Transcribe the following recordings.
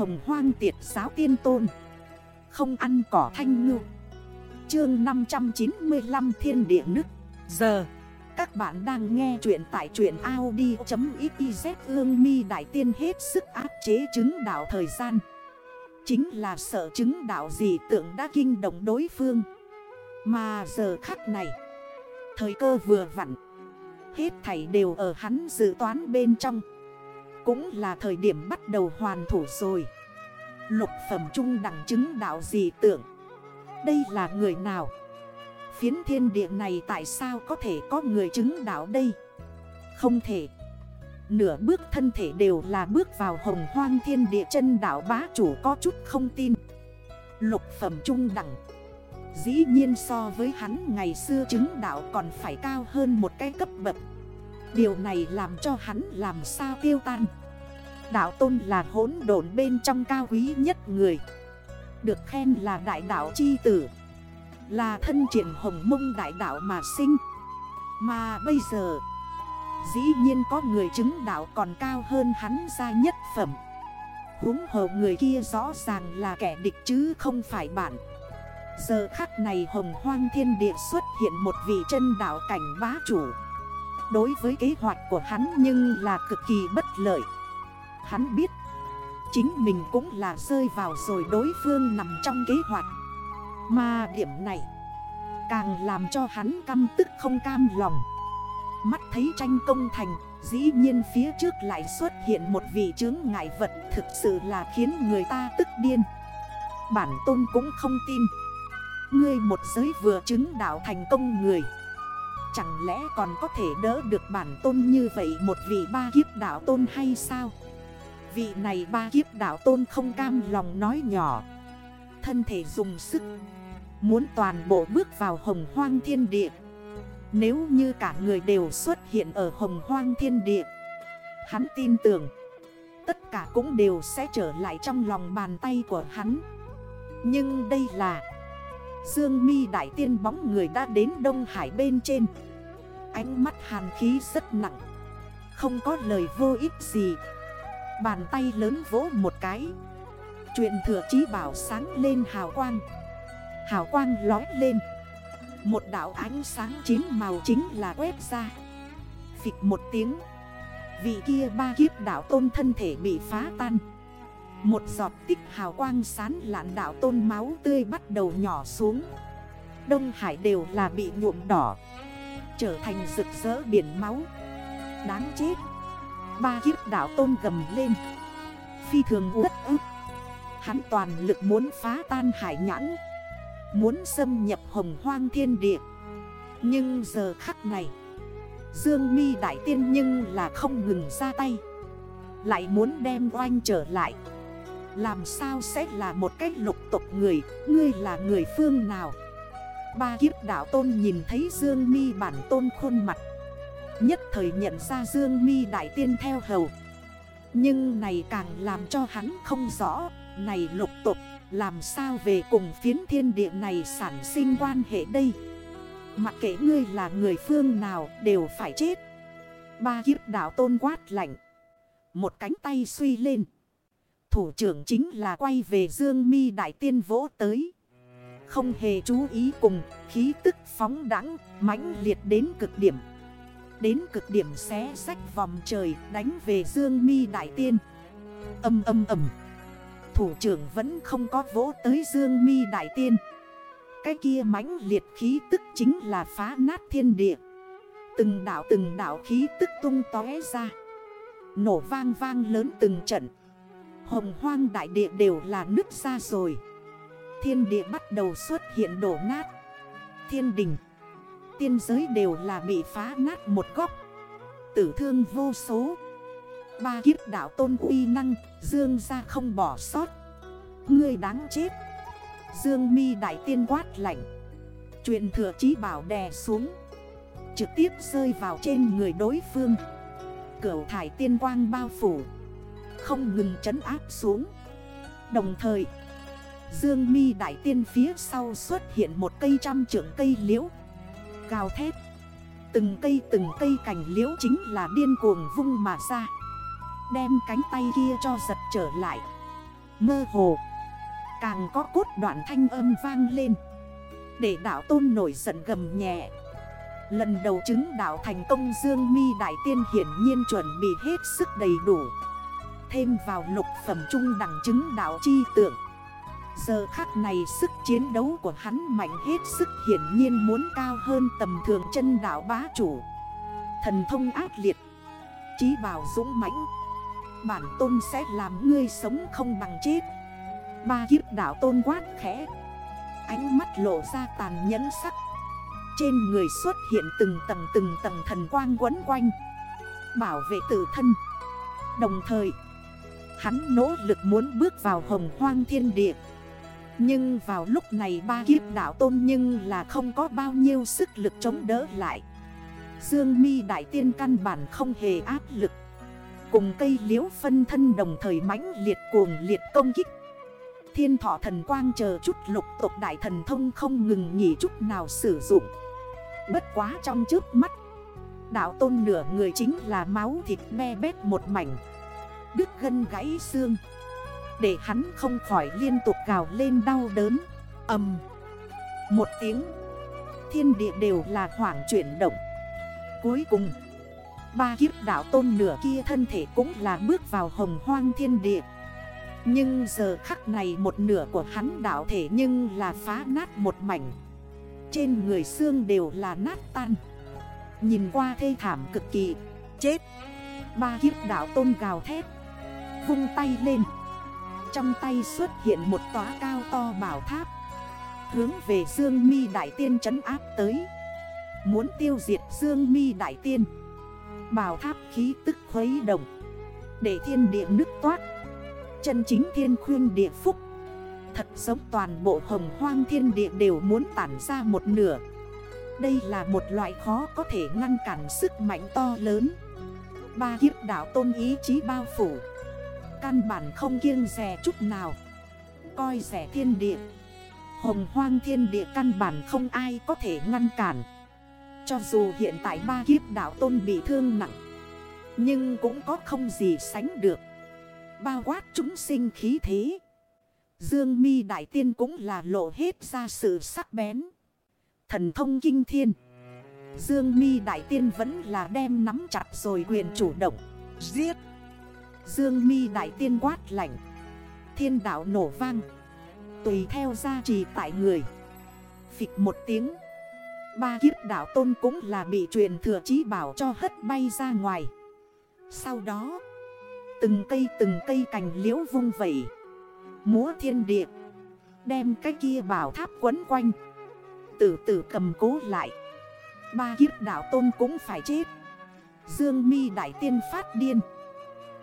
hồng hoang tiệt giáo tiên tôn. Không ăn cỏ thanh ngư. Chương 595 thiên địa nước. Giờ, Các bạn đang nghe chuyện tại truyện Audi.xyz Ương mi đại tiên hết sức áp chế chứng đạo thời gian. Chính là sợ chứng đạo gì tượng đã kinh động đối phương. Mà giờ khắc này, Thời cơ vừa vặn, Hết thảy đều ở hắn dự toán bên trong. Cũng là thời điểm bắt đầu hoàn thủ rồi. Lục phẩm trung đẳng chứng đạo gì tưởng Đây là người nào? Phiến thiên địa này tại sao có thể có người chứng đạo đây? Không thể. Nửa bước thân thể đều là bước vào hồng hoang thiên địa chân đảo bá chủ có chút không tin. Lục phẩm trung đẳng. Dĩ nhiên so với hắn ngày xưa chứng đạo còn phải cao hơn một cái cấp bậc. Điều này làm cho hắn làm sao tiêu tan. Đạo tôn là hỗn độn bên trong cao quý nhất người. Được khen là đại đạo chi tử. Là thân triển hồng mông đại đạo mà sinh. Mà bây giờ, Dĩ nhiên có người chứng đạo còn cao hơn hắn ra nhất phẩm. Húng hồ người kia rõ ràng là kẻ địch chứ không phải bạn. Giờ khắc này hồng hoang thiên địa xuất hiện một vị chân đạo cảnh bá chủ. Đối với kế hoạch của hắn nhưng là cực kỳ bất lợi. Hắn biết, Chính mình cũng là rơi vào rồi đối phương nằm trong kế hoạch. Mà điểm này, Càng làm cho hắn căm tức không cam lòng. Mắt thấy tranh công thành, Dĩ nhiên phía trước lại xuất hiện một vị chướng ngại vật Thực sự là khiến người ta tức điên. Bản tôn cũng không tin. Ngươi một giới vừa chứng đạo thành công người. Chẳng lẽ còn có thể đỡ được bản tôn như vậy một vị ba kiếp đạo tôn hay sao? Vị này ba kiếp đạo tôn không cam lòng nói nhỏ. Thân thể dùng sức. Muốn toàn bộ bước vào hồng hoang thiên địa. Nếu như cả người đều xuất hiện ở hồng hoang thiên địa, Hắn tin tưởng Tất cả cũng đều sẽ trở lại trong lòng bàn tay của hắn. Nhưng đây là Dương mi đại tiên bóng người đã đến Đông Hải bên trên. Ánh mắt hàn khí rất nặng. Không có lời vô ích gì. Bàn tay lớn vỗ một cái. Chuyện thừa chí bảo sáng lên hào quang. Hào quang lói lên. Một đảo ánh sáng chín màu chính là quét ra. Phịch một tiếng. Vị kia ba kiếp đảo tôn thân thể bị phá tan một giọt tích hào quang sán lạn đảo tôn máu tươi bắt đầu nhỏ xuống. Đông Hải đều là bị nhuộm đỏ, Trở thành rực rỡ biển máu. Đáng chết! Ba kiếp đảo tôn gầm lên. Phi thường đất ức. Hắn toàn lực muốn phá tan hải nhãn, Muốn xâm nhập hồng hoang thiên địa. Nhưng giờ khắc này, Dương mi đại tiên nhưng là không ngừng ra tay, Lại muốn đem oanh trở lại làm sao sẽ là một cách lục tục người? Ngươi là người phương nào? Ba kiếp đảo tôn nhìn thấy Dương mi bản tôn khuôn mặt. Nhất thời nhận ra Dương mi đại tiên theo hầu. Nhưng này càng làm cho hắn không rõ. Này lục tục, làm sao về cùng phiến thiên địa này sản sinh quan hệ đây? Mặc kệ ngươi là người phương nào đều phải chết. Ba kiếp đảo tôn quát lạnh. Một cánh tay suy lên. Thủ trưởng chính là quay về Dương mi Đại Tiên vỗ tới. Không hề chú ý cùng, khí tức phóng đẳng, mãnh liệt đến cực điểm. Đến cực điểm xé sách vòng trời đánh về Dương mi Đại Tiên. Âm âm âm. Thủ trưởng vẫn không có vỗ tới Dương mi Đại Tiên. Cái kia mãnh liệt khí tức chính là phá nát thiên địa. Từng đảo từng đảo khí tức tung tóe ra. Nổ vang vang lớn từng trận. Hồng hoang đại địa đều là nứt ra rồi. Thiên địa bắt đầu xuất hiện đổ nát. Thiên đình, Tiên giới đều là bị phá nát một góc. Tử thương vô số. Ba kiếp đảo tôn uy năng, Dương ra không bỏ sót. Ngươi đáng chết. Dương mi đại tiên quát lạnh. Chuyện thừa chí bảo đè xuống. Trực tiếp rơi vào trên người đối phương. Cửu thải tiên quang bao phủ không ngừng trấn áp xuống. Đồng thời, Dương mi đại tiên phía sau xuất hiện một cây trăm trưởng cây liễu, Gào thét. Từng cây từng cây cành liễu chính là điên cuồng vung mà ra, Đem cánh tay kia cho giật trở lại. Mơ hồ, Càng có cốt đoạn thanh âm vang lên. Để đảo tôn nổi giận gầm nhẹ. Lần đầu chứng đảo thành công, Dương mi Đại Tiên hiển nhiên chuẩn bị hết sức đầy đủ. Thêm vào lục phẩm trung đẳng chứng đạo chi tượng. Giờ khắc này sức chiến đấu của hắn mạnh hết sức hiển nhiên muốn cao hơn tầm thường chân đảo bá chủ. Thần thông ác liệt, Chí bảo dũng mãnh. Bản tôn sẽ làm ngươi sống không bằng chết. Ba kiếp đảo tôn quát khẽ. Ánh mắt lộ ra tàn nhẫn sắc. Trên người xuất hiện từng tầng từng tầng thần quang quấn quanh. Bảo vệ tự thân. Đồng thời Hắn nỗ lực muốn bước vào hồng hoang thiên địa. Nhưng vào lúc này ba kiếp đảo tôn nhưng là không có bao nhiêu sức lực chống đỡ lại. Dương mi đại tiên căn bản không hề áp lực. Cùng cây liễu phân thân đồng thời mãnh liệt cuồng liệt công kích. Thiên thọ thần quang chờ chút lục tộc đại thần thông không ngừng nghỉ chút nào sử dụng. Bất quá trong trước mắt, Đạo tôn nửa người chính là máu thịt me bét một mảnh. Đứt gân gãy xương. Để hắn không khỏi liên tục gào lên đau đớn. Ầm. Một tiếng. Thiên địa đều là hoảng chuyển động. Cuối cùng, Ba kiếp đảo tôn nửa kia thân thể cũng là bước vào hồng hoang thiên địa. Nhưng giờ khắc này một nửa của hắn đảo thể nhưng là phá nát một mảnh. Trên người xương đều là nát tan. Nhìn qua thê thảm cực kỳ. Chết. Ba kiếp đảo tôn gào thét. Vung tay lên. Trong tay xuất hiện một tòa cao to bảo tháp. Hướng về Dương mi Đại Tiên trấn áp tới. Muốn tiêu diệt Dương mi Đại Tiên. Bảo tháp khí tức khuấy động. Để thiên địa nước toát. Chân chính thiên khuyên địa phúc. Thật giống toàn bộ hồng hoang thiên địa đều muốn tản ra một nửa. Đây là một loại khó có thể ngăn cản sức mạnh to lớn. Ba kiếp đảo tôn ý chí bao phủ. Căn bản không kiêng rẻ chút nào. Coi rẻ thiên địa. Hồng hoang thiên địa căn bản không ai có thể ngăn cản. Cho dù hiện tại ba kiếp đảo tôn bị thương nặng, Nhưng cũng có không gì sánh được. Bao quát chúng sinh khí thế. Dương mi đại tiên cũng là lộ hết ra sự sắc bén. Thần thông kinh thiên. Dương mi đại tiên vẫn là đem nắm chặt rồi quyền chủ động, Giết. Dương mi đại tiên quát lạnh. Thiên đạo nổ vang. Tùy theo gia trì tại người. Phịch một tiếng. Ba kiếp đạo tôn cũng là bị truyền thừa chí bảo cho hất bay ra ngoài. Sau đó, Từng cây từng cây cành liễu vung vẩy. Múa thiên địa. Đem cái kia bảo tháp quấn quanh. Tử tử cầm cố lại. Ba kiếp đạo tôn cũng phải chết. Dương mi đại tiên phát điên.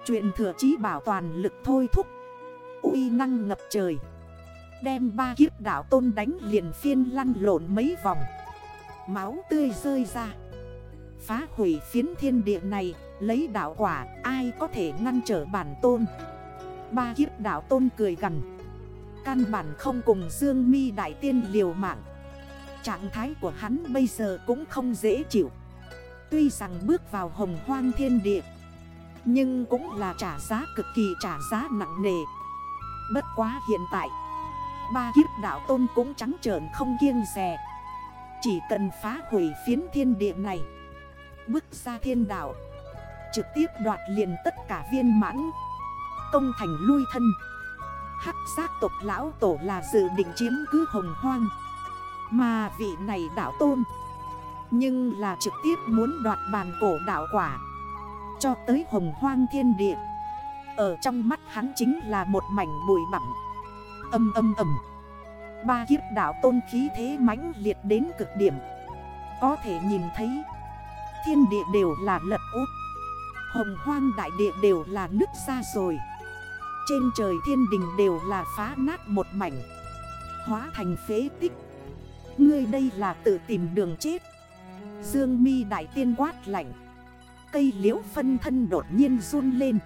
Chuyện thừa chí bảo toàn lực thôi thúc. Uy năng ngập trời. Đem ba kiếp đảo tôn đánh liền phiên lăn lộn mấy vòng. Máu tươi rơi ra. Phá hủy phiến thiên địa này, Lấy đảo quả, ai có thể ngăn trở bản tôn? Ba kiếp đảo tôn cười gần Căn bản không cùng Dương mi Đại Tiên liều mạng. Trạng thái của hắn bây giờ cũng không dễ chịu. Tuy rằng bước vào hồng hoang thiên địa nhưng cũng là trả giá cực kỳ trả giá nặng nề. Bất quá hiện tại, Ba kiếp đảo tôn cũng trắng trợn không kiêng rè. Chỉ cần phá hủy phiến thiên địa này, Bước ra thiên đảo Trực tiếp đoạt liền tất cả viên mãn, Công thành lui thân. Hắc giác tộc lão tổ là dự định chiếm cứ hồng hoang. Mà vị này đảo tôn, Nhưng là trực tiếp muốn đoạt bàn cổ đảo quả cho tới hồng hoang thiên địa. Ở trong mắt hắn chính là một mảnh bụi bẩm Âm âm âm. Ba kiếp đảo tôn khí thế mãnh liệt đến cực điểm. Có thể nhìn thấy, Thiên địa đều là lật út Hồng hoang đại địa đều là nứt ra rồi. Trên trời thiên đình đều là phá nát một mảnh. Hóa thành phế tích. Ngươi đây là tự tìm đường chết. Dương mi đại tiên quát lạnh. Cây liễu phân thân đột nhiên run lên.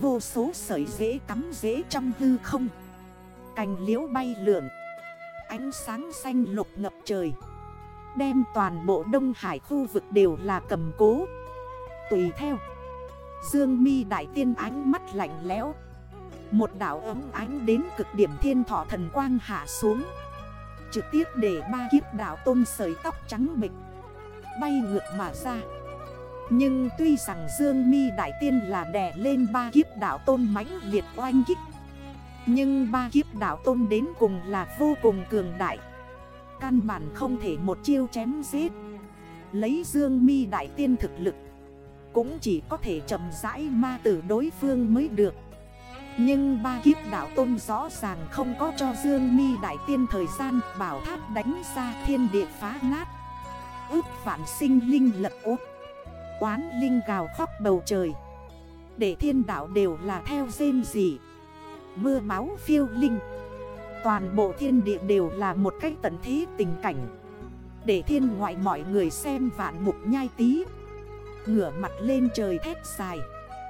Vô số sợi dễ cắm dễ trong hư không. Cành liễu bay lượn. Ánh sáng xanh lục ngập trời. Đem toàn bộ Đông Hải khu vực đều là cầm cố. Tùy theo. Dương mi đại tiên ánh mắt lạnh lẽo. Một đảo ấm ánh đến cực điểm thiên thọ thần quang hạ xuống. Trực tiếp để ba kiếp đảo tôn sợi tóc trắng mịch Bay ngược mà ra. Nhưng tuy rằng Dương mi Đại Tiên là đè lên ba kiếp đảo tôn mãnh liệt oanh kích. Nhưng ba kiếp đảo tôn đến cùng là vô cùng cường đại. Căn bản không thể một chiêu chém giết. Lấy Dương mi Đại Tiên thực lực, Cũng chỉ có thể chậm rãi ma tử đối phương mới được. Nhưng ba kiếp đảo tôn rõ ràng không có cho Dương mi Đại Tiên thời gian bảo tháp đánh ra thiên địa phá nát. Ước phản sinh linh lật út Quán linh gào khóc bầu trời. Để thiên đảo đều là theo dên gì? Mưa máu phiêu linh. Toàn bộ thiên địa đều là một cách tận thế tình cảnh. Để thiên ngoại mọi người xem vạn mục nhai tí Ngửa mặt lên trời thét dài.